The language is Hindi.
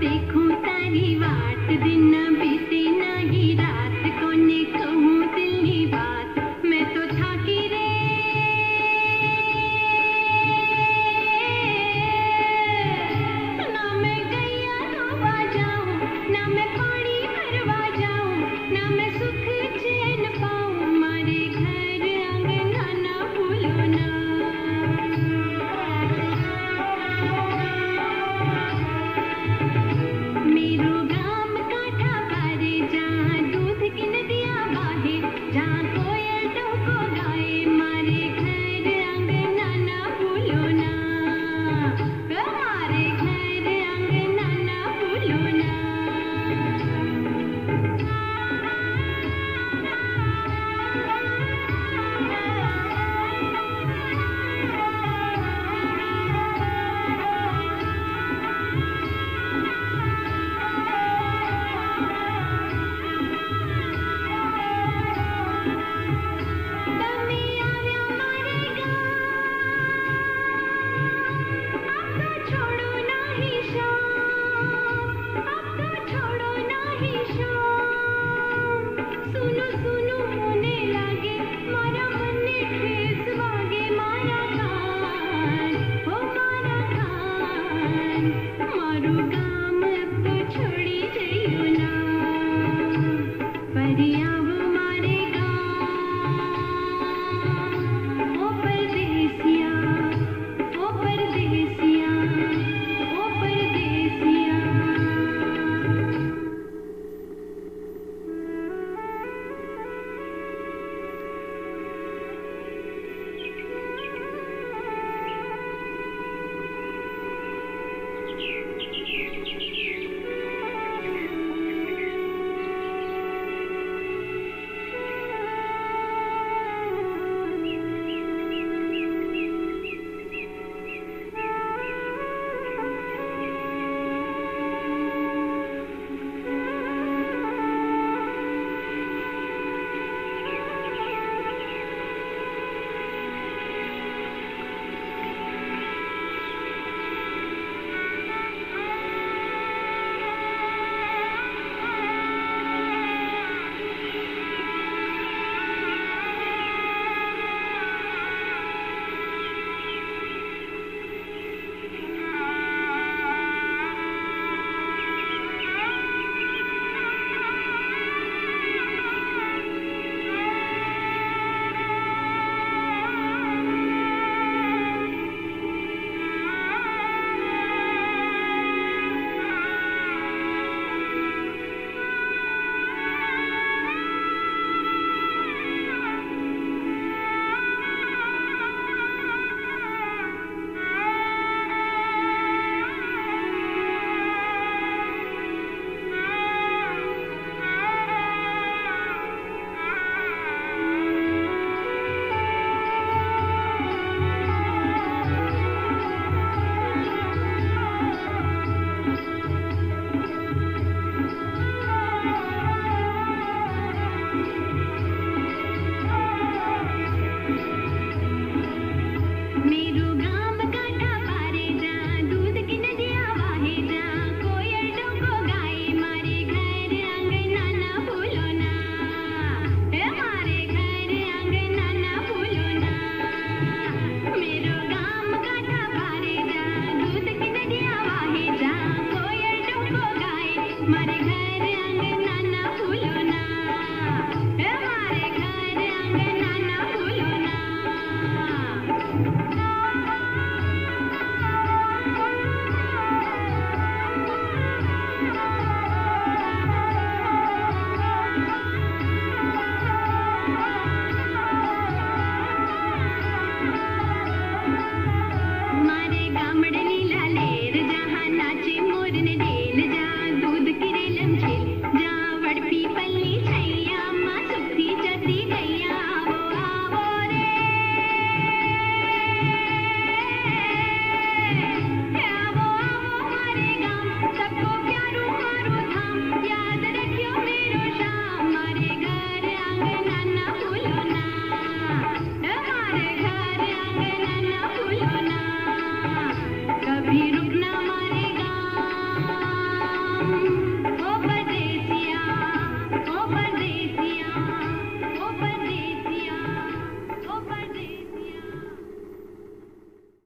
देखूँ तारी वाट दिन बीते दिया जहाँ दूध की नदियाँ वाहे जहाँ कोयल डोको गाए मारे घर ಶ್ರೀ